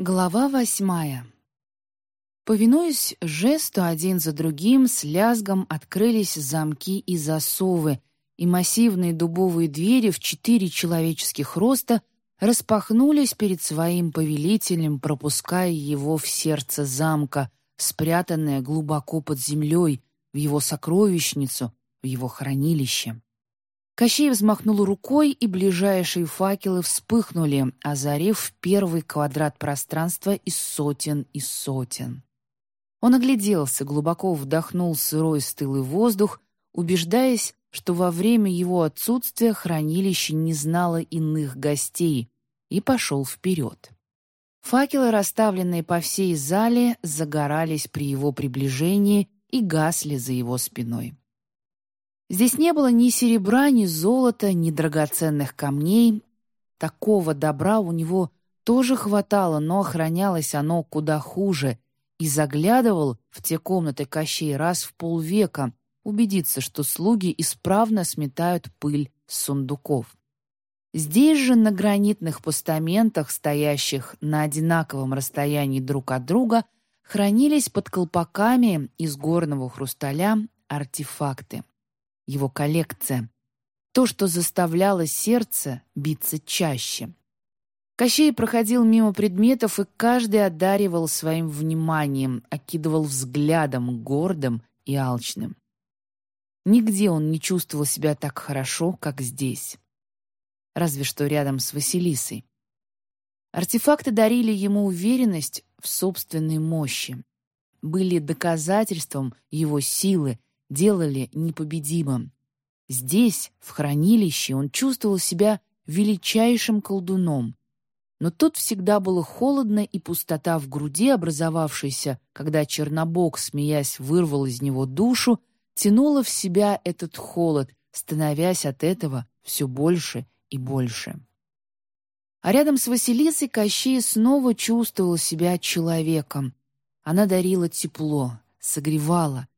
Глава восьмая. Повинуясь жесту, один за другим с лязгом открылись замки и засовы, и массивные дубовые двери в четыре человеческих роста распахнулись перед своим повелителем, пропуская его в сердце замка, спрятанное глубоко под землей, в его сокровищницу, в его хранилище. Кощей взмахнул рукой, и ближайшие факелы вспыхнули, озарив первый квадрат пространства из сотен и сотен. Он огляделся, глубоко вдохнул сырой стылый воздух, убеждаясь, что во время его отсутствия хранилище не знало иных гостей, и пошел вперед. Факелы, расставленные по всей зале, загорались при его приближении и гасли за его спиной. Здесь не было ни серебра, ни золота, ни драгоценных камней. Такого добра у него тоже хватало, но охранялось оно куда хуже, и заглядывал в те комнаты Кощей раз в полвека, убедиться, что слуги исправно сметают пыль с сундуков. Здесь же на гранитных постаментах, стоящих на одинаковом расстоянии друг от друга, хранились под колпаками из горного хрусталя артефакты его коллекция. То, что заставляло сердце биться чаще. Кощей проходил мимо предметов, и каждый одаривал своим вниманием, окидывал взглядом гордым и алчным. Нигде он не чувствовал себя так хорошо, как здесь. Разве что рядом с Василисой. Артефакты дарили ему уверенность в собственной мощи, были доказательством его силы делали непобедимым. Здесь, в хранилище, он чувствовал себя величайшим колдуном. Но тут всегда было холодно, и пустота в груди, образовавшаяся, когда Чернобог, смеясь, вырвал из него душу, тянула в себя этот холод, становясь от этого все больше и больше. А рядом с Василисой Кощей снова чувствовал себя человеком. Она дарила тепло, согревала,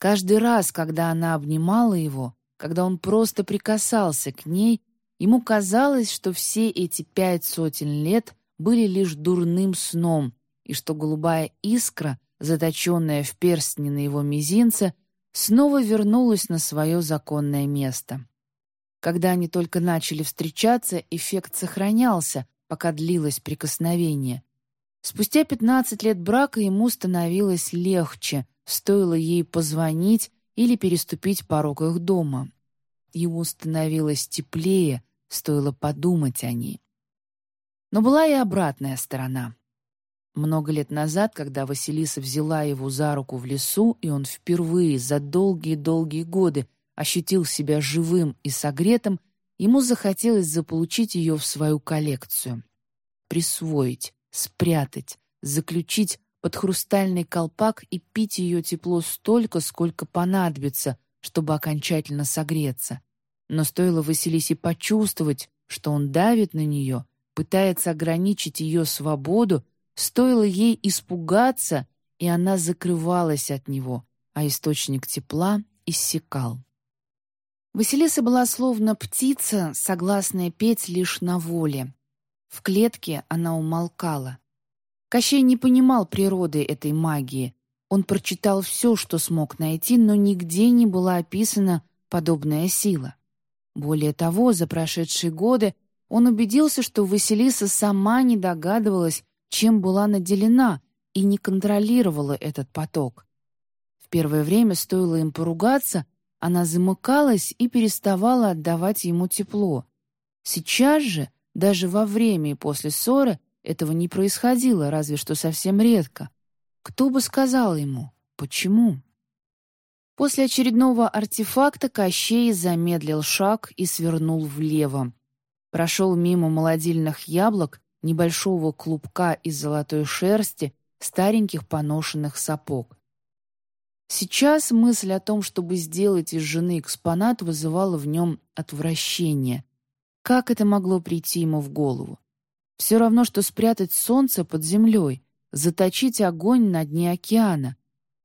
Каждый раз, когда она обнимала его, когда он просто прикасался к ней, ему казалось, что все эти пять сотен лет были лишь дурным сном, и что голубая искра, заточенная в перстне на его мизинце, снова вернулась на свое законное место. Когда они только начали встречаться, эффект сохранялся, пока длилось прикосновение. Спустя пятнадцать лет брака ему становилось легче, стоило ей позвонить или переступить порог их дома. Ему становилось теплее, стоило подумать о ней. Но была и обратная сторона. Много лет назад, когда Василиса взяла его за руку в лесу, и он впервые за долгие-долгие годы ощутил себя живым и согретым, ему захотелось заполучить ее в свою коллекцию. Присвоить, спрятать, заключить под хрустальный колпак и пить ее тепло столько, сколько понадобится, чтобы окончательно согреться. Но стоило Василисе почувствовать, что он давит на нее, пытается ограничить ее свободу, стоило ей испугаться, и она закрывалась от него, а источник тепла иссякал. Василиса была словно птица, согласная петь лишь на воле. В клетке она умолкала. Кощей не понимал природы этой магии. Он прочитал все, что смог найти, но нигде не была описана подобная сила. Более того, за прошедшие годы он убедился, что Василиса сама не догадывалась, чем была наделена, и не контролировала этот поток. В первое время стоило им поругаться, она замыкалась и переставала отдавать ему тепло. Сейчас же, даже во время и после ссоры, этого не происходило, разве что совсем редко. Кто бы сказал ему, почему? После очередного артефакта Кощей замедлил шаг и свернул влево. Прошел мимо молодильных яблок, небольшого клубка из золотой шерсти, стареньких поношенных сапог. Сейчас мысль о том, чтобы сделать из жены экспонат, вызывала в нем отвращение. Как это могло прийти ему в голову? Все равно, что спрятать солнце под землей, заточить огонь на дне океана.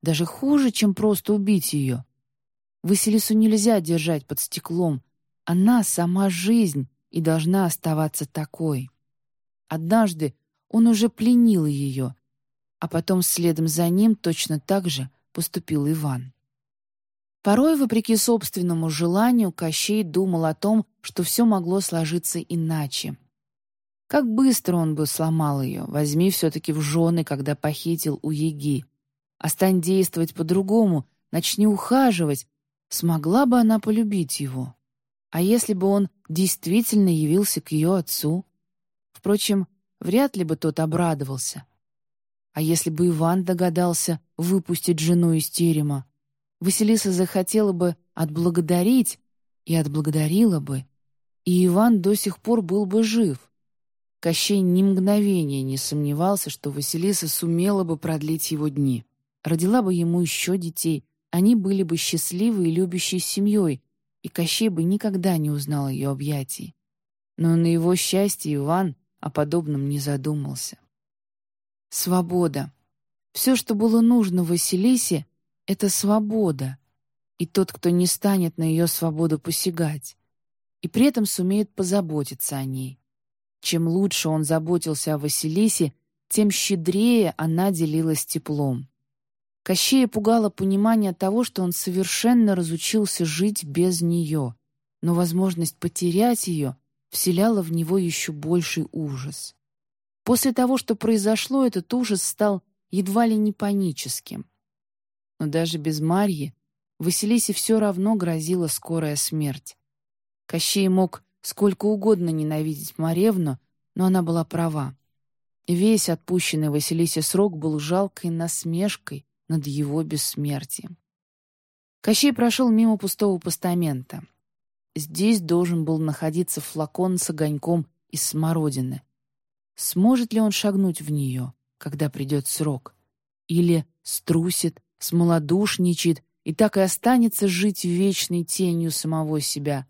Даже хуже, чем просто убить ее. Василису нельзя держать под стеклом. Она сама жизнь и должна оставаться такой. Однажды он уже пленил ее, а потом следом за ним точно так же поступил Иван. Порой, вопреки собственному желанию, Кощей думал о том, что все могло сложиться иначе. Как быстро он бы сломал ее, возьми все-таки в жены, когда похитил у Еги. А стань действовать по-другому, начни ухаживать, смогла бы она полюбить его. А если бы он действительно явился к ее отцу? Впрочем, вряд ли бы тот обрадовался. А если бы Иван догадался выпустить жену из терема? Василиса захотела бы отблагодарить и отблагодарила бы, и Иван до сих пор был бы жив. Кощей ни мгновения не сомневался, что Василиса сумела бы продлить его дни. Родила бы ему еще детей, они были бы счастливы и любящей семьей, и Кощей бы никогда не узнал ее объятий. Но на его счастье Иван о подобном не задумался. Свобода. Все, что было нужно Василисе, — это свобода. И тот, кто не станет на ее свободу посягать, и при этом сумеет позаботиться о ней. Чем лучше он заботился о Василисе, тем щедрее она делилась теплом. Кощея пугало понимание того, что он совершенно разучился жить без нее, но возможность потерять ее вселяла в него еще больший ужас. После того, что произошло, этот ужас стал едва ли не паническим. Но даже без Марьи Василисе все равно грозила скорая смерть. Кощей мог сколько угодно ненавидеть Маревну, но она была права. Весь отпущенный Василисе срок был жалкой насмешкой над его бессмертием. Кощей прошел мимо пустого постамента. Здесь должен был находиться флакон с огоньком из смородины. Сможет ли он шагнуть в нее, когда придет срок? Или струсит, смолодушничает и так и останется жить вечной тенью самого себя?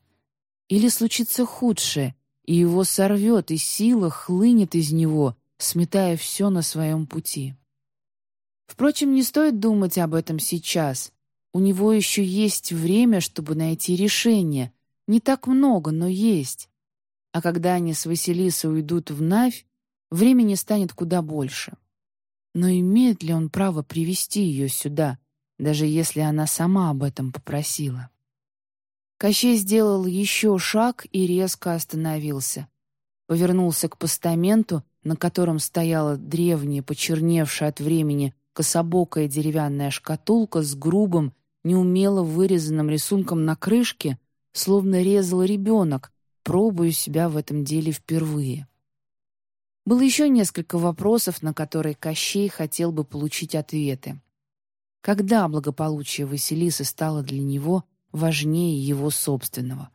Или случится худшее, и его сорвет, и сила хлынет из него, сметая все на своем пути? Впрочем, не стоит думать об этом сейчас. У него еще есть время, чтобы найти решение. Не так много, но есть. А когда они с Василисой уйдут в Навь, времени станет куда больше. Но имеет ли он право привести ее сюда, даже если она сама об этом попросила? Кощей сделал еще шаг и резко остановился. Повернулся к постаменту, на котором стояла древняя, почерневшая от времени, кособокая деревянная шкатулка с грубым, неумело вырезанным рисунком на крышке, словно резал ребенок, пробуя себя в этом деле впервые. Было еще несколько вопросов, на которые Кощей хотел бы получить ответы. Когда благополучие Василисы стало для него важнее его собственного?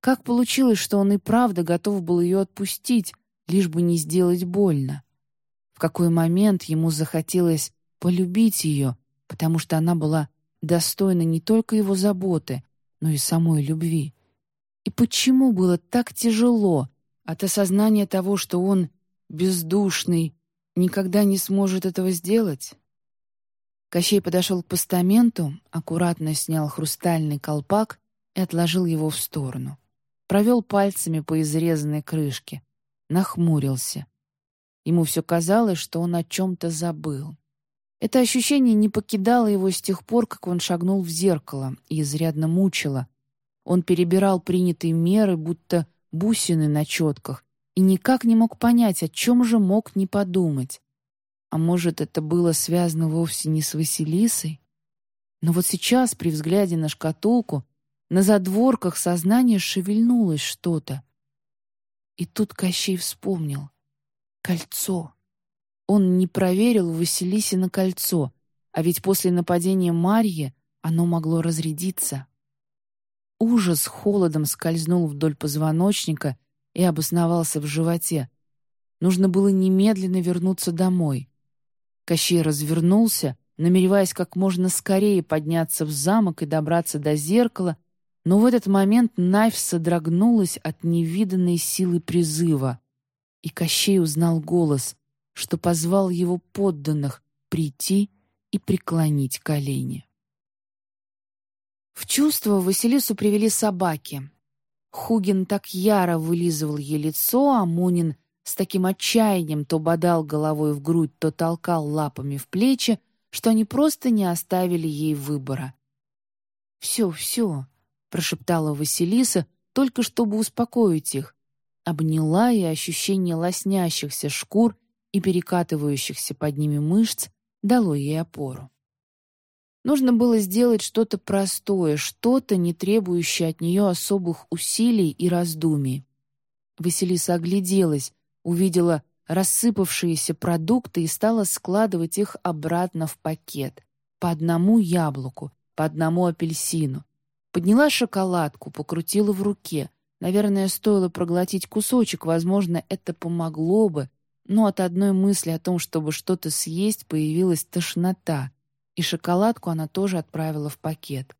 Как получилось, что он и правда готов был ее отпустить, лишь бы не сделать больно? В какой момент ему захотелось полюбить ее, потому что она была достойна не только его заботы, но и самой любви. И почему было так тяжело от осознания того, что он, бездушный, никогда не сможет этого сделать? Кощей подошел к постаменту, аккуратно снял хрустальный колпак и отложил его в сторону. Провел пальцами по изрезанной крышке, нахмурился. Ему все казалось, что он о чем-то забыл. Это ощущение не покидало его с тех пор, как он шагнул в зеркало и изрядно мучило. Он перебирал принятые меры, будто бусины на четках, и никак не мог понять, о чем же мог не подумать. А может, это было связано вовсе не с Василисой? Но вот сейчас, при взгляде на шкатулку, на задворках сознания шевельнулось что-то. И тут Кощей вспомнил. Кольцо. Он не проверил Василисина кольцо, а ведь после нападения Марьи оно могло разрядиться. Ужас холодом скользнул вдоль позвоночника и обосновался в животе. Нужно было немедленно вернуться домой. Кощей развернулся, намереваясь как можно скорее подняться в замок и добраться до зеркала, но в этот момент Навь содрогнулась от невиданной силы призыва. И Кощей узнал голос, что позвал его подданных прийти и преклонить колени. В чувство Василису привели собаки. Хугин так яро вылизывал ей лицо, а Мунин с таким отчаянием то бодал головой в грудь, то толкал лапами в плечи, что они просто не оставили ей выбора. «Все, все», — прошептала Василиса, только чтобы успокоить их. Обняла, и ощущение лоснящихся шкур и перекатывающихся под ними мышц дало ей опору. Нужно было сделать что-то простое, что-то, не требующее от нее особых усилий и раздумий. Василиса огляделась, увидела рассыпавшиеся продукты и стала складывать их обратно в пакет. По одному яблоку, по одному апельсину. Подняла шоколадку, покрутила в руке. Наверное, стоило проглотить кусочек, возможно, это помогло бы, но от одной мысли о том, чтобы что-то съесть, появилась тошнота, и шоколадку она тоже отправила в пакет.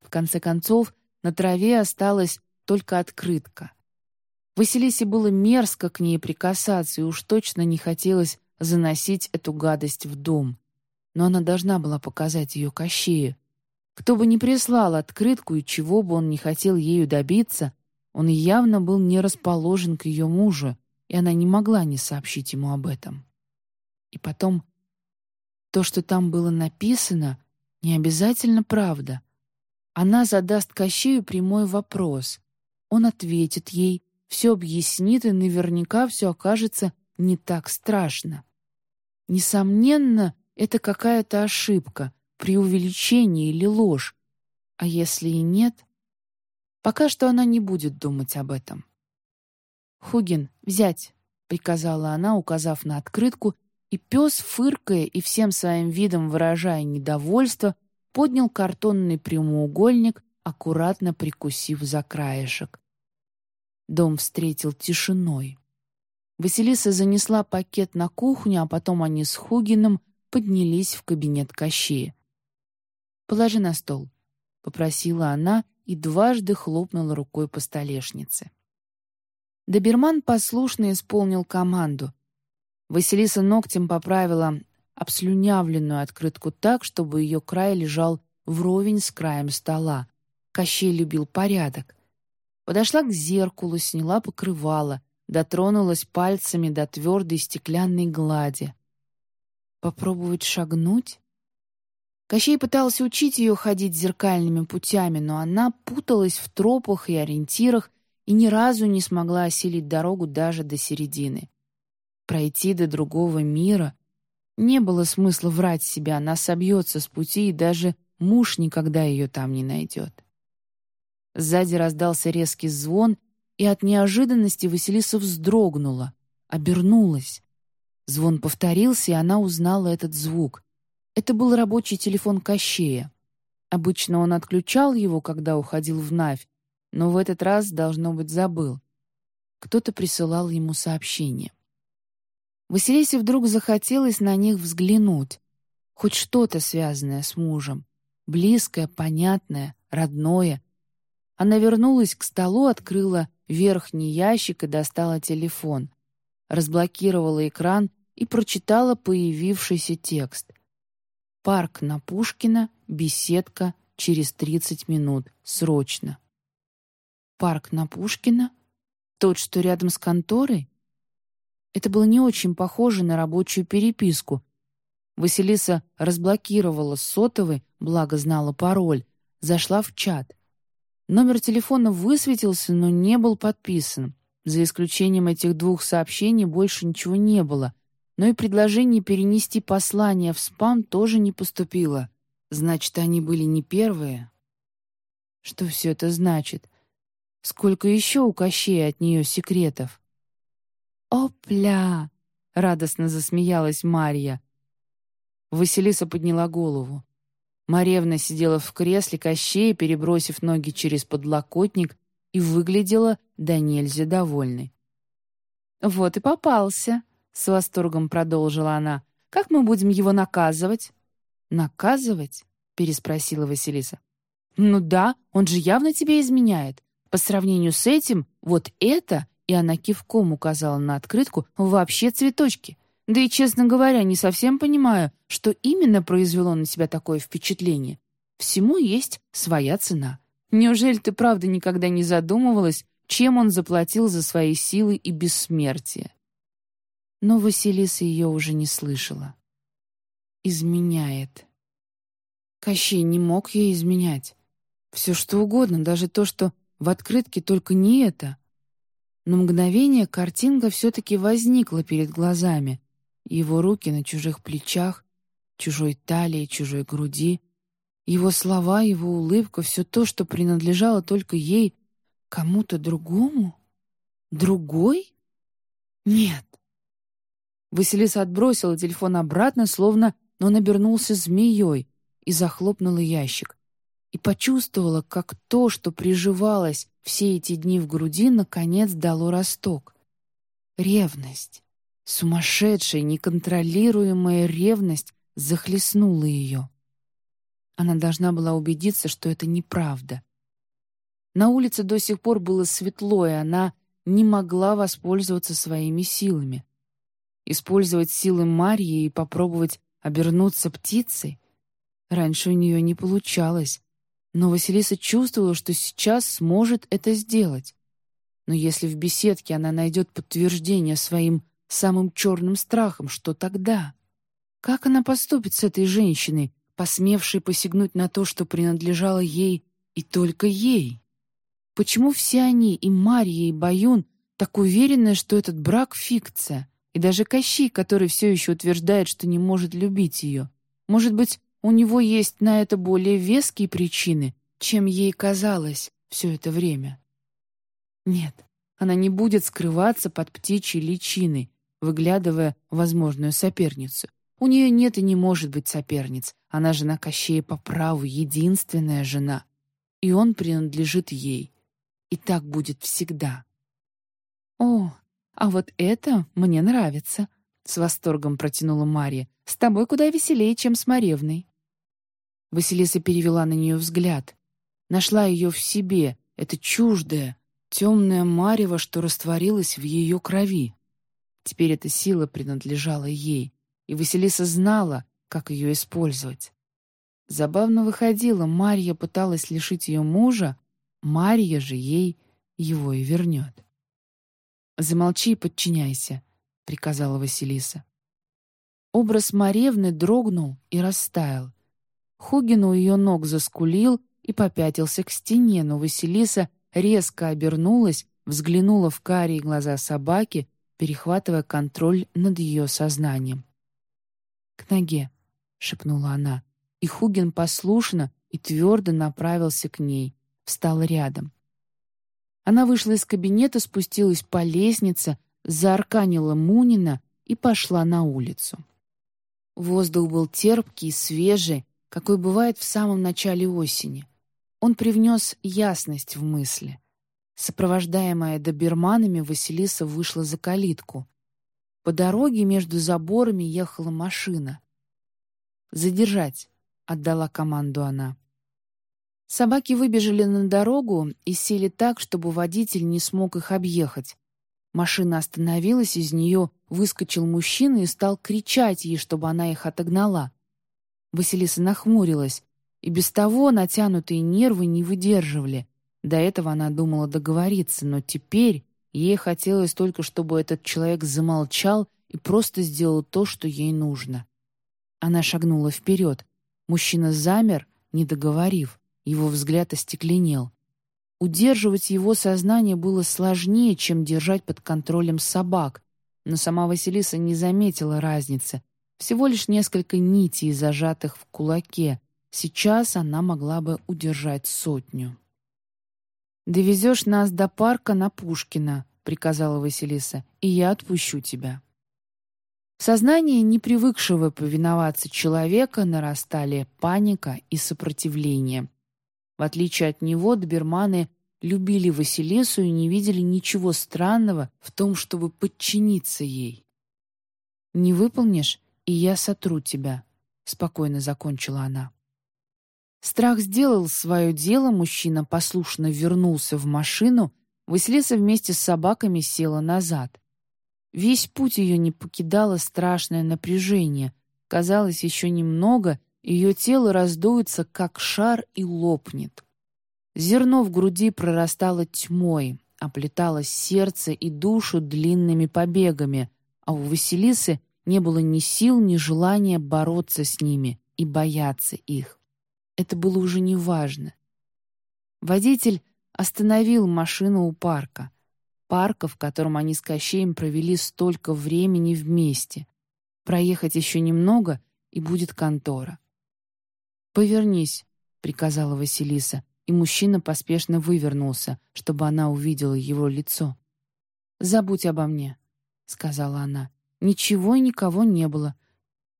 В конце концов, на траве осталась только открытка — Василисе было мерзко к ней прикасаться, и уж точно не хотелось заносить эту гадость в дом. Но она должна была показать ее Кощею. Кто бы ни прислал открытку и чего бы он не хотел ею добиться, он явно был не расположен к ее мужу, и она не могла не сообщить ему об этом. И потом, то, что там было написано, не обязательно правда. Она задаст Кощею прямой вопрос. Он ответит ей, все объяснит, и наверняка все окажется не так страшно. Несомненно, это какая-то ошибка, преувеличение или ложь. А если и нет? Пока что она не будет думать об этом. «Хугин, взять!» — приказала она, указав на открытку, и пес, фыркая и всем своим видом выражая недовольство, поднял картонный прямоугольник, аккуратно прикусив за краешек. Дом встретил тишиной. Василиса занесла пакет на кухню, а потом они с Хугином поднялись в кабинет Кощея. «Положи на стол», — попросила она и дважды хлопнула рукой по столешнице. Доберман послушно исполнил команду. Василиса ногтем поправила обслюнявленную открытку так, чтобы ее край лежал вровень с краем стола. Кощей любил порядок. Подошла к зеркалу, сняла покрывало, дотронулась пальцами до твердой стеклянной глади. Попробовать шагнуть? Кощей пытался учить ее ходить зеркальными путями, но она путалась в тропах и ориентирах и ни разу не смогла осилить дорогу даже до середины. Пройти до другого мира не было смысла врать себе, она собьется с пути, и даже муж никогда ее там не найдет. Сзади раздался резкий звон, и от неожиданности Василиса вздрогнула, обернулась. Звон повторился, и она узнала этот звук. Это был рабочий телефон Кощея. Обычно он отключал его, когда уходил в Навь, но в этот раз, должно быть, забыл. Кто-то присылал ему сообщение. Василисе вдруг захотелось на них взглянуть. Хоть что-то связанное с мужем. Близкое, понятное, родное — она вернулась к столу, открыла верхний ящик и достала телефон. Разблокировала экран и прочитала появившийся текст. «Парк на Пушкина, беседка, через 30 минут, срочно». «Парк на Пушкина? Тот, что рядом с конторой?» Это было не очень похоже на рабочую переписку. Василиса разблокировала сотовый, благо знала пароль, зашла в чат. Номер телефона высветился, но не был подписан. За исключением этих двух сообщений больше ничего не было. Но и предложение перенести послание в спам тоже не поступило. Значит, они были не первые. Что все это значит? Сколько еще у Кощея от нее секретов? «Опля!» — радостно засмеялась Марья. Василиса подняла голову. Маревна сидела в кресле Кощея, перебросив ноги через подлокотник, и выглядела до нельзя довольной. «Вот и попался», — с восторгом продолжила она. «Как мы будем его наказывать?» «Наказывать?» — переспросила Василиса. «Ну да, он же явно тебя изменяет. По сравнению с этим, вот это...» И она кивком указала на открытку «вообще цветочки. Да и, честно говоря, не совсем понимаю, что именно произвело на тебя такое впечатление. Всему есть своя цена. Неужели ты правда никогда не задумывалась, чем он заплатил за свои силы и бессмертие? но Василиса ее уже не слышала. «Изменяет». Кощей не мог ей изменять. Все что угодно, даже то, что в открытке только не это. На мгновение картинка все-таки возникла перед глазами. Его руки на чужих плечах, чужой талии, чужой груди. Его слова, его улыбка — все то, что принадлежало только ей, кому-то другому? Другой? Нет. Василиса отбросила телефон обратно, словно он обернулся змеей, и захлопнула ящик. И почувствовала, как то, что приживалось все эти дни в груди, наконец дало росток. Ревность. Сумасшедшая, неконтролируемая ревность захлестнула ее. Она должна была убедиться, что это неправда. На улице до сих пор было светло, и она не могла воспользоваться своими силами. Использовать силы Марьи и попробовать обернуться птицей? Раньше у нее не получалось, но Василиса чувствовала, что сейчас сможет это сделать. Но если в беседке она найдет подтверждение своим самым черным страхом, что тогда? Как она поступит с этой женщиной, посмевшей посягнуть на то, что принадлежало ей и только ей? Почему все они, и Марья, и Баюн, так уверены, что этот брак — фикция? И даже Кощей, который все еще утверждает, что не может любить ее. Может быть, у него есть на это более веские причины, чем ей казалось все это время. Нет, она не будет скрываться под птичьей личиной, выглядывая возможную соперницу. У нее нет и не может быть соперниц. Она жена Кощея по праву, единственная жена. И он принадлежит ей. И так будет всегда. «О, а вот это мне нравится», — с восторгом протянула Мария. «С тобой куда веселее, чем с Маревной». Василиса перевела на нее взгляд. Нашла ее в себе, это чуждое, темное марево, что растворилось в ее крови. Теперь эта сила принадлежала ей, и Василиса знала, как ее использовать. Забавно выходило, Марья пыталась лишить ее мужа, Марья же ей его и вернет. «Замолчи и подчиняйся», — приказала Василиса. Образ Маревны дрогнул и растаял. Хугин у ее ног заскулил и попятился к стене, но Василиса резко обернулась, взглянула в карие глаза собаки, перехватывая контроль над ее сознанием. «К ноге», — шепнула она, и Хугин послушно и твердо направился к ней, встал рядом. Она вышла из кабинета, спустилась по лестнице, заарканила Мунина и пошла на улицу. Воздух был терпкий, свежий, какой бывает в самом начале осени. Он привнес ясность в мысли. Сопровождаемая доберманами, Василиса вышла за калитку. По дороге между заборами ехала машина. «Задержать», — отдала команду она. Собаки выбежали на дорогу и сели так, чтобы водитель не смог их объехать. Машина остановилась, из нее выскочил мужчина и стал кричать ей, чтобы она их отогнала. Василиса нахмурилась, и без того натянутые нервы не выдерживали. До этого она думала договориться, но теперь ей хотелось только, чтобы этот человек замолчал и просто сделал то, что ей нужно. Она шагнула вперед. Мужчина замер, не договорив. Его взгляд остекленел. Удерживать его сознание было сложнее, чем держать под контролем собак, но сама Василиса не заметила разницы. Всего лишь несколько нитей, зажатых в кулаке. Сейчас она могла бы удержать сотню. «Довезешь нас до парка на Пушкина», — приказала Василиса, — «и я отпущу тебя». В сознании непривыкшего повиноваться человека нарастали паника и сопротивление. В отличие от него, доберманы любили Василису и не видели ничего странного в том, чтобы подчиниться ей. «Не выполнишь, и я сотру тебя», — спокойно закончила она. Страх сделал свое дело, мужчина послушно вернулся в машину, Василиса вместе с собаками села назад. Весь путь ее не покидало страшное напряжение. Казалось, еще немного, ее тело раздуется, как шар, и лопнет. Зерно в груди прорастало тьмой, оплетало сердце и душу длинными побегами, а у Василисы не было ни сил, ни желания бороться с ними и бояться их. Это было уже неважно. Водитель остановил машину у парка. Парка, в котором они с Кощеем провели столько времени вместе. Проехать еще немного, и будет контора. «Повернись», — приказала Василиса, и мужчина поспешно вывернулся, чтобы она увидела его лицо. «Забудь обо мне», — сказала она. «Ничего и никого не было.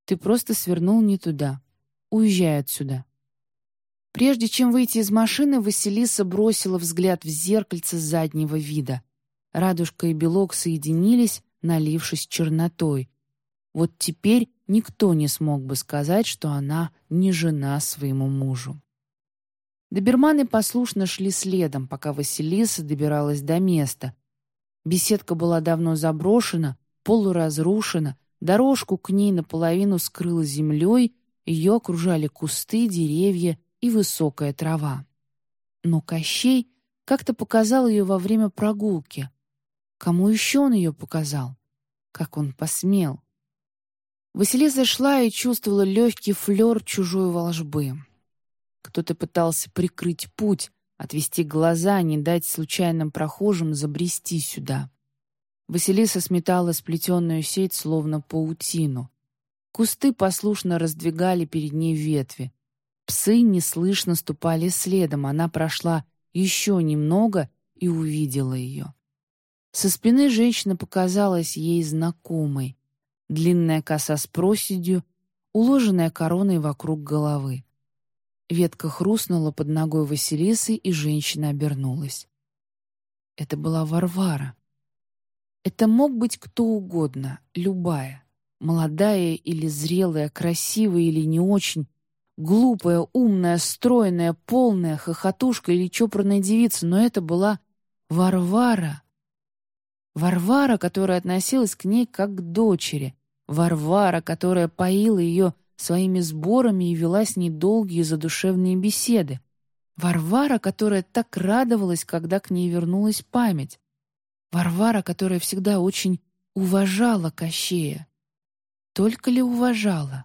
Ты просто свернул не туда. Уезжай отсюда». Прежде чем выйти из машины, Василиса бросила взгляд в зеркальце заднего вида. Радужка и белок соединились, налившись чернотой. Вот теперь никто не смог бы сказать, что она не жена своему мужу. Доберманы послушно шли следом, пока Василиса добиралась до места. Беседка была давно заброшена, полуразрушена, дорожку к ней наполовину скрыла землей, ее окружали кусты, деревья и высокая трава. Но Кощей как-то показал ее во время прогулки. Кому еще он ее показал? Как он посмел? Василиса шла и чувствовала легкий флер чужой волжбы. Кто-то пытался прикрыть путь, отвести глаза, не дать случайным прохожим забрести сюда. Василиса сметала сплетенную сеть, словно паутину. Кусты послушно раздвигали перед ней ветви. Псы неслышно ступали следом, она прошла еще немного и увидела ее. Со спины женщина показалась ей знакомой. Длинная коса с проседью, уложенная короной вокруг головы. Ветка хрустнула под ногой Василисы, и женщина обернулась. Это была Варвара. Это мог быть кто угодно, любая. Молодая или зрелая, красивая или не очень, глупая, умная, стройная, полная, хохотушка или чопорная девица, но это была Варвара. Варвара, которая относилась к ней как к дочери. Варвара, которая поила ее своими сборами и вела с ней долгие задушевные беседы. Варвара, которая так радовалась, когда к ней вернулась память. Варвара, которая всегда очень уважала Кощея. Только ли уважала?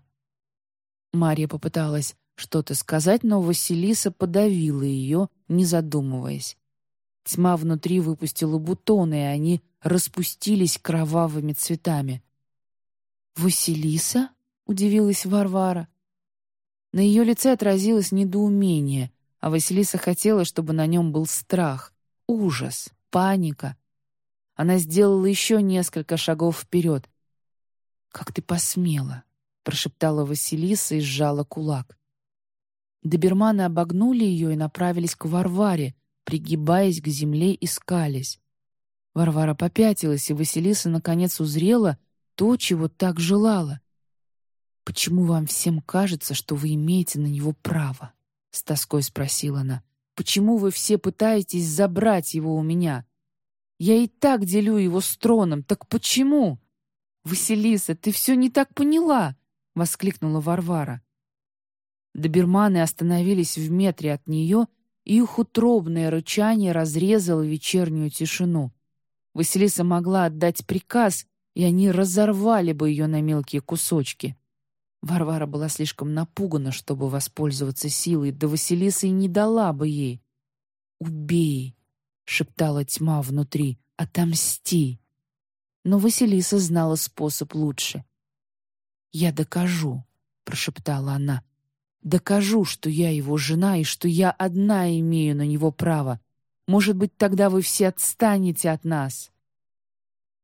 Мария попыталась что-то сказать, но Василиса подавила ее, не задумываясь. Тьма внутри выпустила бутоны, и они распустились кровавыми цветами. «Василиса?» — удивилась Варвара. На ее лице отразилось недоумение, а Василиса хотела, чтобы на нем был страх, ужас, паника. Она сделала еще несколько шагов вперед. «Как ты посмела!» — прошептала Василиса и сжала кулак. Доберманы обогнули ее и направились к Варваре, пригибаясь к земле и скались. Варвара попятилась, и Василиса наконец узрела то, чего так желала. «Почему вам всем кажется, что вы имеете на него право?» — с тоской спросила она. «Почему вы все пытаетесь забрать его у меня? Я и так делю его с троном, так почему?» «Василиса, ты все не так поняла!» — воскликнула Варвара. Доберманы остановились в метре от нее, и их утробное рычание разрезало вечернюю тишину. Василиса могла отдать приказ, и они разорвали бы ее на мелкие кусочки. Варвара была слишком напугана, чтобы воспользоваться силой, да Василиса и не дала бы ей. «Убей!» — шептала тьма внутри. «Отомсти!» Но Василиса знала способ лучше. «Я докажу», — прошептала она. «Докажу, что я его жена и что я одна имею на него право. Может быть, тогда вы все отстанете от нас».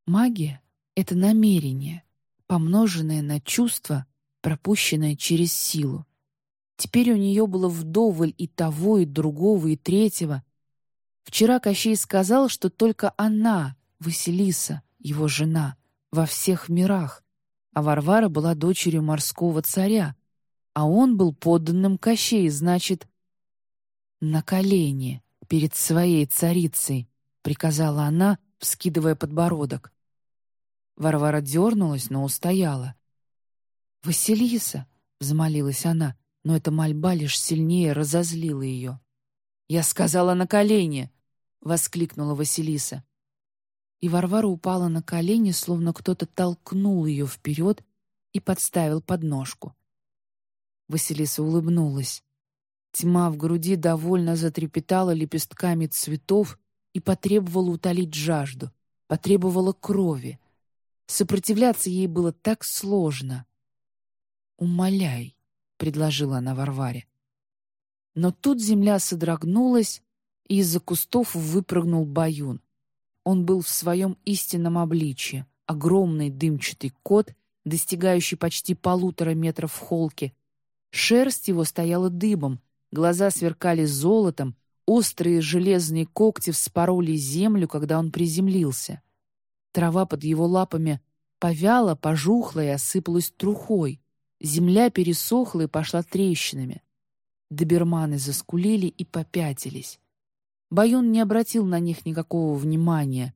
Магия — это намерение, помноженное на чувство пропущенная через силу. Теперь у нее было вдоволь и того, и другого, и третьего. Вчера Кощей сказал, что только она, Василиса, его жена, во всех мирах, а Варвара была дочерью морского царя, а он был подданным Кощей, значит, «На колени перед своей царицей», — приказала она, вскидывая подбородок. Варвара дернулась, но устояла. «Василиса!» — взмолилась она, но эта мольба лишь сильнее разозлила ее. «Я сказала на колени!» — воскликнула Василиса. И Варвара упала на колени, словно кто-то толкнул ее вперед и подставил подножку. Василиса улыбнулась. Тьма в груди довольно затрепетала лепестками цветов и потребовала утолить жажду, потребовала крови. Сопротивляться ей было так сложно. «Умоляй», — предложила она Варваре. Но тут земля содрогнулась, и из-за кустов выпрыгнул Баюн. Он был в своем истинном обличье, огромный дымчатый кот, достигающий почти полутора метров в холке. Шерсть его стояла дыбом, глаза сверкали золотом, острые железные когти вспороли землю, когда он приземлился. Трава под его лапами повяла, пожухла и осыпалась трухой. Земля пересохла и пошла трещинами. Доберманы заскулили и попятились. Баюн не обратил на них никакого внимания.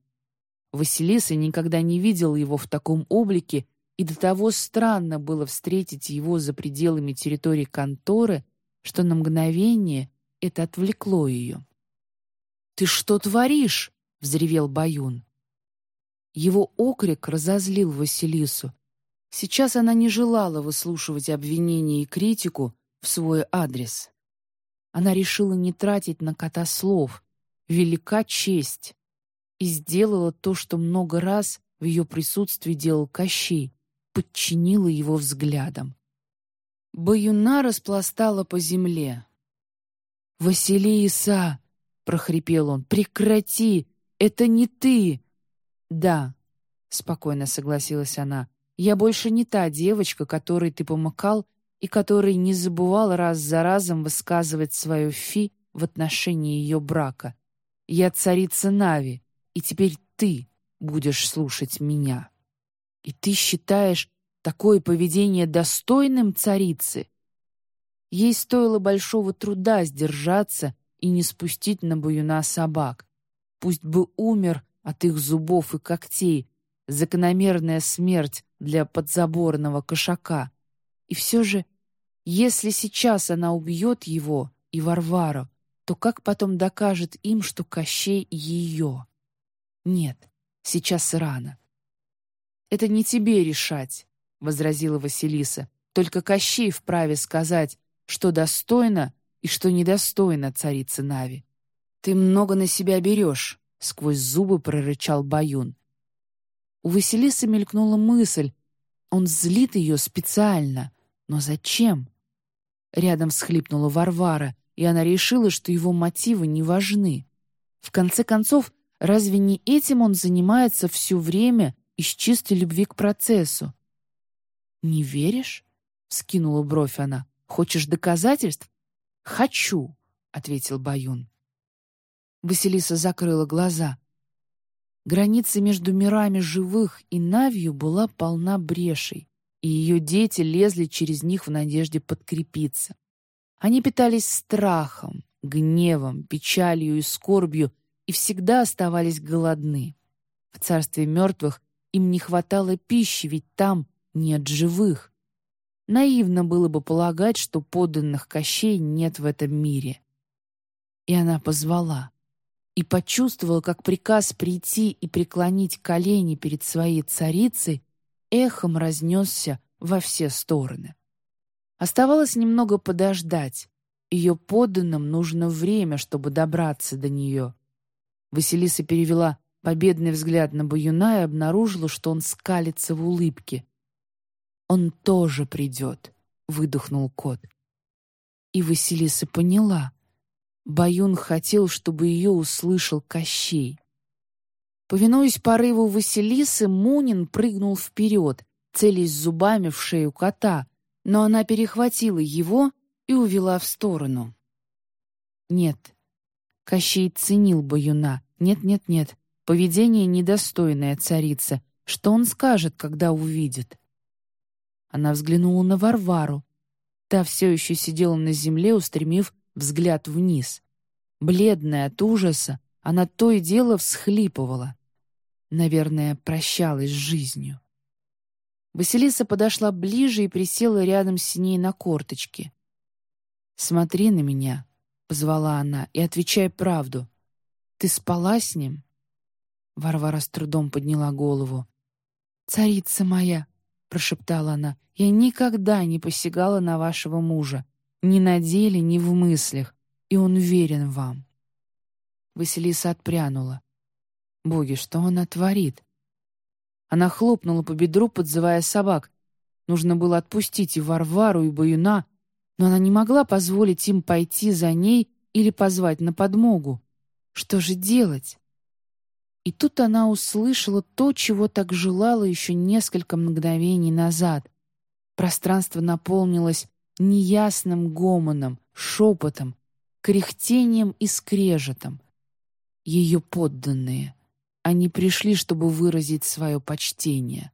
Василиса никогда не видел его в таком облике, и до того странно было встретить его за пределами территории конторы, что на мгновение это отвлекло ее. «Ты что творишь?» — взревел Баюн. Его окрик разозлил Василису. Сейчас она не желала выслушивать обвинения и критику в свой адрес. Она решила не тратить на кота слов, велика честь, и сделала то, что много раз в ее присутствии делал Кощей, подчинила его взглядом. Баюна распластала по земле. «Василиса!» — прохрипел он. «Прекрати! Это не ты!» «Да», — спокойно согласилась она, «я больше не та девочка, которой ты помыкал и которой не забывал раз за разом высказывать свою фи в отношении ее брака. Я царица Нави, и теперь ты будешь слушать меня. И ты считаешь такое поведение достойным царицы? Ей стоило большого труда сдержаться и не спустить на баюна собак. Пусть бы умер от их зубов и когтей, закономерная смерть для подзаборного кошака. И все же, если сейчас она убьет его и Варвару, то как потом докажет им, что Кощей ее? Нет, сейчас рано. «Это не тебе решать», — возразила Василиса. «Только Кощей вправе сказать, что достойно и что недостойно царицы Нави. Ты много на себя берешь», — сквозь зубы прорычал Баюн. У Василисы мелькнула мысль. Он злит ее специально. Но зачем? Рядом схлипнула Варвара, и она решила, что его мотивы не важны. В конце концов, разве не этим он занимается все время из чистой любви к процессу? «Не веришь?» — скинула бровь она. «Хочешь доказательств?» «Хочу», — ответил Баюн. Василиса закрыла глаза. Граница между мирами живых и Навью была полна брешей, и ее дети лезли через них в надежде подкрепиться. Они питались страхом, гневом, печалью и скорбью и всегда оставались голодны. В царстве мертвых им не хватало пищи, ведь там нет живых. Наивно было бы полагать, что подданных Кощей нет в этом мире. И она позвала. И почувствовала, как приказ прийти и преклонить колени перед своей царицей эхом разнесся во все стороны. Оставалось немного подождать. Ее подданным нужно время, чтобы добраться до нее. Василиса перевела победный взгляд на Баюна и обнаружила, что он скалится в улыбке. «Он тоже придет», — выдохнул кот. И Василиса поняла. Баюн хотел, чтобы ее услышал Кощей. Повинуясь порыву Василисы, Мунин прыгнул вперед, целясь зубами в шею кота — но она перехватила его и увела в сторону. Нет, Кощей ценил Баюна. Нет-нет-нет, поведение недостойное царицы. Что он скажет, когда увидит? Она взглянула на Варвару. Та все еще сидела на земле, устремив взгляд вниз. Бледная от ужаса, она то и дело всхлипывала. Наверное, прощалась с жизнью. Василиса подошла ближе и присела рядом с ней на корточки. «Смотри на меня», — позвала она, — «и отвечай правду. Ты спала с ним?» Варвара с трудом подняла голову. «Царица моя!» — прошептала она. «Я никогда не посягала на вашего мужа. Ни на деле, ни в мыслях. И он верен вам». Василиса отпрянула. «Боги, что она творит?» Она хлопнула по бедру, подзывая собак. Нужно было отпустить и Варвару, и Баюна, но она не могла позволить им пойти за ней или позвать на подмогу. Что же делать? И тут она услышала то, чего так желала еще несколько мгновений назад. Пространство наполнилось неясным гомоном, шепотом, кряхтением и скрежетом. Ее подданные. Они пришли, чтобы выразить свое почтение.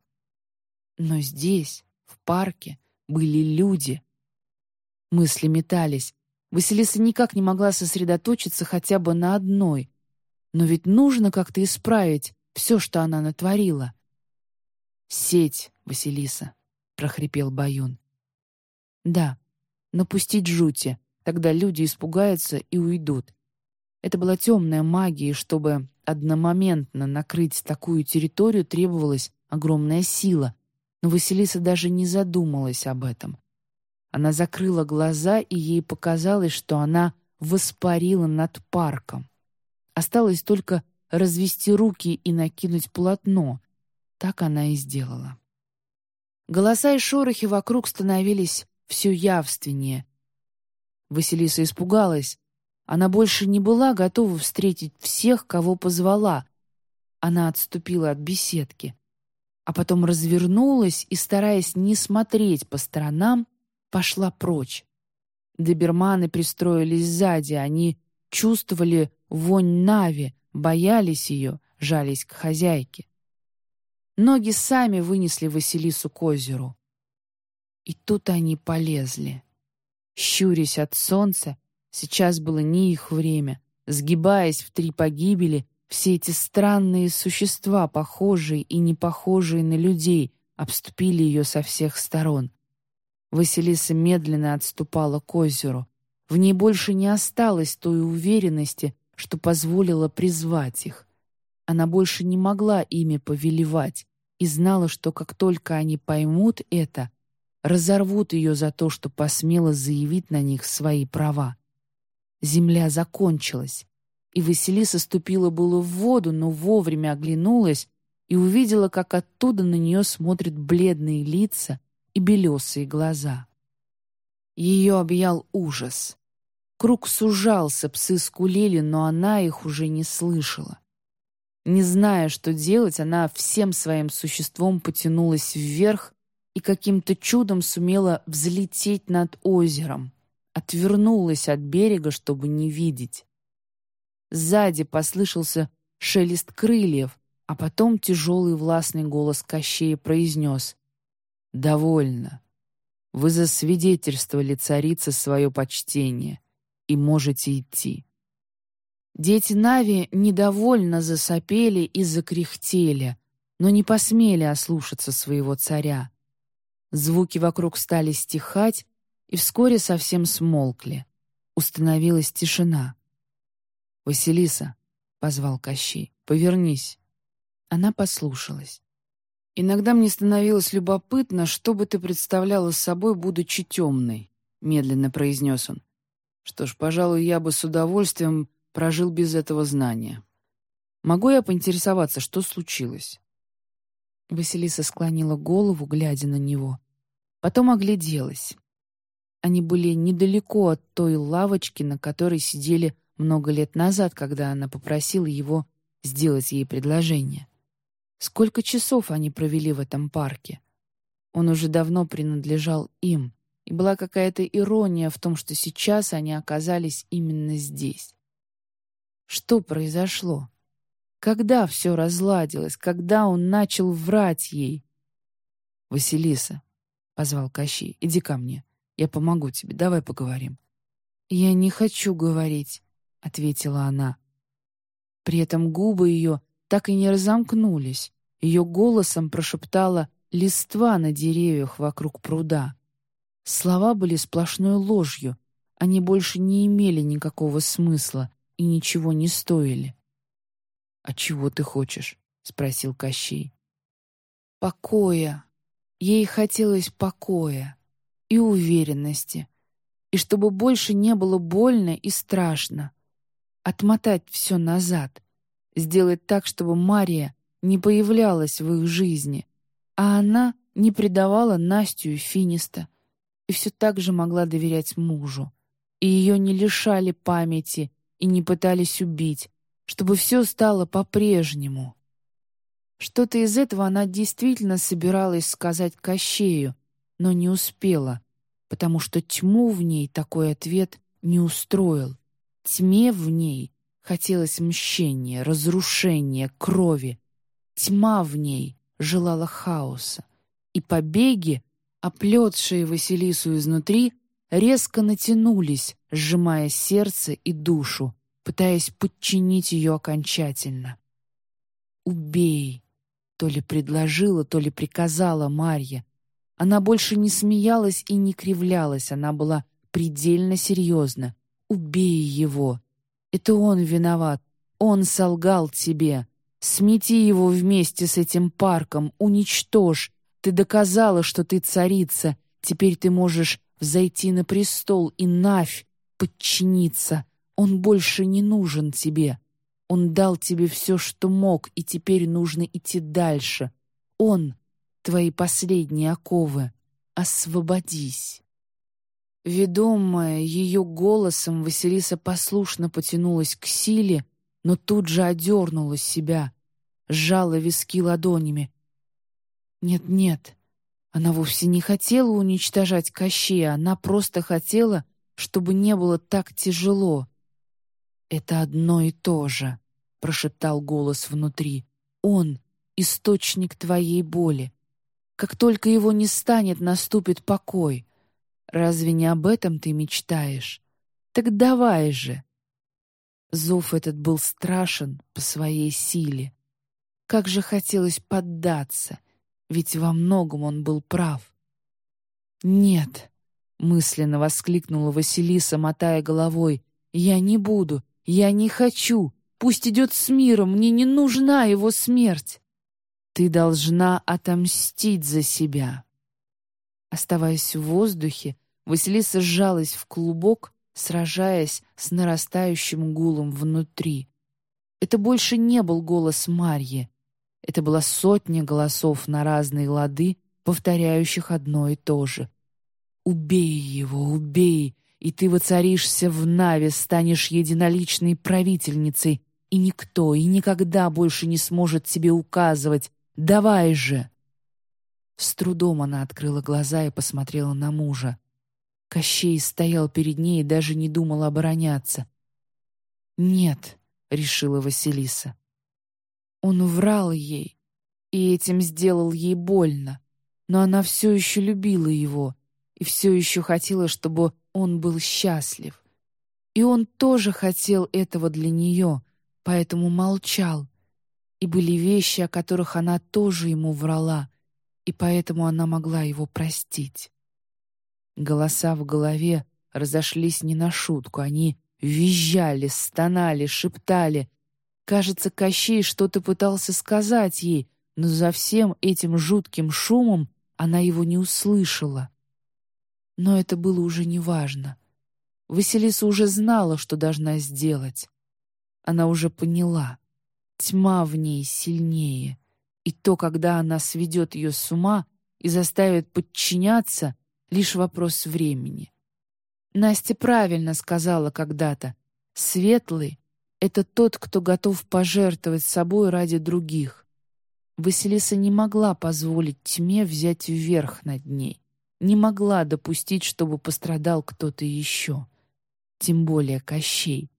Но здесь, в парке, были люди. Мысли метались. Василиса никак не могла сосредоточиться хотя бы на одной. Но ведь нужно как-то исправить все, что она натворила. «Сеть, Василиса», — прохрипел Баюн. «Да, напустить жути, тогда люди испугаются и уйдут. Это была темная магия, чтобы одномоментно накрыть такую территорию требовалась огромная сила, но Василиса даже не задумалась об этом. Она закрыла глаза, и ей показалось, что она воспарила над парком. Осталось только развести руки и накинуть полотно. Так она и сделала. Голоса и шорохи вокруг становились все явственнее. Василиса испугалась. Она больше не была готова встретить всех, кого позвала. Она отступила от беседки, а потом развернулась и, стараясь не смотреть по сторонам, пошла прочь. Доберманы пристроились сзади, они чувствовали вонь Нави, боялись ее, жались к хозяйке. Ноги сами вынесли Василису к озеру. И тут они полезли. Щурясь от солнца, сейчас было не их время, сгибаясь в три погибели, все эти странные существа, похожие и не похожие на людей, обступили ее со всех сторон. Василиса медленно отступала к озеру. В ней больше не осталось той уверенности, что позволила призвать их. Она больше не могла ими повелевать и знала, что как только они поймут это, разорвут ее за то, что посмела заявить на них свои права. Земля закончилась, и Василиса ступила было в воду, но вовремя оглянулась и увидела, как оттуда на нее смотрят бледные лица — и белесые глаза. Ее объял ужас. Круг сужался, псы скулили, но она их уже не слышала. Не зная, что делать, она всем своим существом потянулась вверх и каким-то чудом сумела взлететь над озером, отвернулась от берега, чтобы не видеть. Сзади послышался шелест крыльев, а потом тяжелый властный голос Кощея произнес «Довольно. Вы засвидетельствовали царице свое почтение и можете идти». Дети Нави недовольно засопели и закряхтели, но не посмели ослушаться своего царя. Звуки вокруг стали стихать и вскоре совсем смолкли. Установилась тишина. «Василиса», — позвал Кощей, — «повернись». Она послушалась. «Иногда мне становилось любопытно, что бы ты представляла собой, будучи темной», — медленно произнес он. «Что ж, пожалуй, я бы с удовольствием прожил без этого знания. Могу я поинтересоваться, что случилось?» Василиса склонила голову, глядя на него. Потом огляделась. Они были недалеко от той лавочки, на которой сидели много лет назад, когда она попросила его сделать ей предложение. Сколько часов они провели в этом парке? Он уже давно принадлежал им, и была какая-то ирония в том, что сейчас они оказались именно здесь. Что произошло? Когда все разладилось? Когда он начал врать ей? «Василиса», — позвал Кощей, — «иди ко мне. Я помогу тебе. Давай поговорим». «Я не хочу говорить», — ответила она. При этом губы ее так и не разомкнулись. Ее голосом прошептала листва на деревьях вокруг пруда. Слова были сплошной ложью, они больше не имели никакого смысла и ничего не стоили. «А чего ты хочешь?» — спросил Кощей. «Покоя. Ей хотелось покоя и уверенности, и чтобы больше не было больно и страшно. Отмотать все назад, сделать так, чтобы Мария не появлялась в их жизни, а она не предавала Настю и Финиста, и все так же могла доверять мужу. И ее не лишали памяти и не пытались убить, чтобы все стало по-прежнему. Что-то из этого она действительно собиралась сказать Кощею, но не успела, потому что тьму в ней такой ответ не устроил. Тьме в ней хотелось мщения, разрушения, крови. Тьма в ней желала хаоса. И побеги, оплетшие Василису изнутри, резко натянулись, сжимая сердце и душу, пытаясь подчинить ее окончательно. «Убей!» — то ли предложила, то ли приказала Марья. Она больше не смеялась и не кривлялась, она была предельно серьезна. «Убей его! Это он виноват, он солгал тебе!» Смети его вместе с этим парком, уничтожь. Ты доказала, что ты царица. Теперь ты можешь взойти на престол и Навь подчиниться. Он больше не нужен тебе. Он дал тебе все, что мог, и теперь нужно идти дальше. Он — твои последние оковы. Освободись. Ведомая ее голосом, Василиса послушно потянулась к силе, но тут же одернула себя, сжала виски ладонями. Нет-нет, она вовсе не хотела уничтожать Кощея, она просто хотела, чтобы не было так тяжело. «Это одно и то же», — прошептал голос внутри. «Он — источник твоей боли. Как только его не станет, наступит покой. Разве не об этом ты мечтаешь? Так давай же!» Зов этот был страшен по своей силе. Как же хотелось поддаться, ведь во многом он был прав. «Нет», — мысленно воскликнула Василиса, мотая головой, «я не буду, я не хочу, пусть идет с миром, мне не нужна его смерть. Ты должна отомстить за себя». Оставаясь в воздухе, Василиса сжалась в клубок сражаясь с нарастающим гулом внутри. Это больше не был голос Марьи. Это была сотня голосов на разные лады, повторяющих одно и то же. «Убей его, убей, и ты воцаришься в Наве, станешь единоличной правительницей, и никто и никогда больше не сможет тебе указывать. Давай же!» С трудом она открыла глаза и посмотрела на мужа. Кощей стоял перед ней и даже не думал обороняться. «Нет», — решила Василиса. Он врал ей, и этим сделал ей больно, но она все еще любила его и все еще хотела, чтобы он был счастлив. И он тоже хотел этого для нее, поэтому молчал. И были вещи, о которых она тоже ему врала, и поэтому она могла его простить. Голоса в голове разошлись не на шутку. Они визжали, стонали, шептали. Кажется, Кощей что-то пытался сказать ей, но за всем этим жутким шумом она его не услышала. Но это было уже неважно. Василиса уже знала, что должна сделать. Она уже поняла. Тьма в ней сильнее. И то, когда она сведет ее с ума и заставит подчиняться, лишь вопрос времени. Настя правильно сказала когда-то, «Светлый — это тот, кто готов пожертвовать собой ради других». Василиса не могла позволить тьме взять вверх над ней, не могла допустить, чтобы пострадал кто-то еще, тем более Кощей.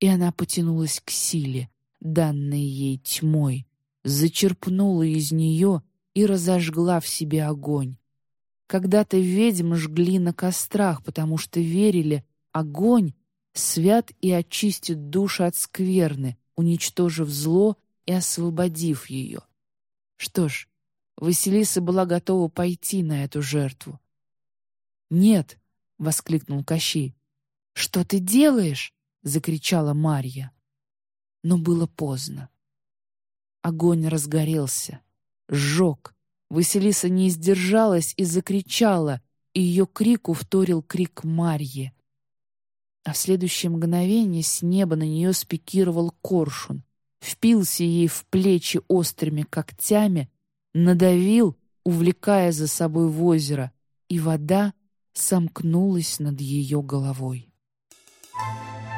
И она потянулась к силе, данной ей тьмой, зачерпнула из нее и разожгла в себе огонь, когда-то ведьм жгли на кострах, потому что верили, огонь свят и очистит душу от скверны, уничтожив зло и освободив ее. Что ж, Василиса была готова пойти на эту жертву. «Нет!» — воскликнул Кощей. «Что ты делаешь?» — закричала Марья. Но было поздно. Огонь разгорелся, сжег. Василиса не сдержалась и закричала, и ее крику вторил крик Марьи. А в следующее мгновение с неба на нее спикировал коршун, впился ей в плечи острыми когтями, надавил, увлекая за собой в озеро, и вода сомкнулась над ее головой. Thank you.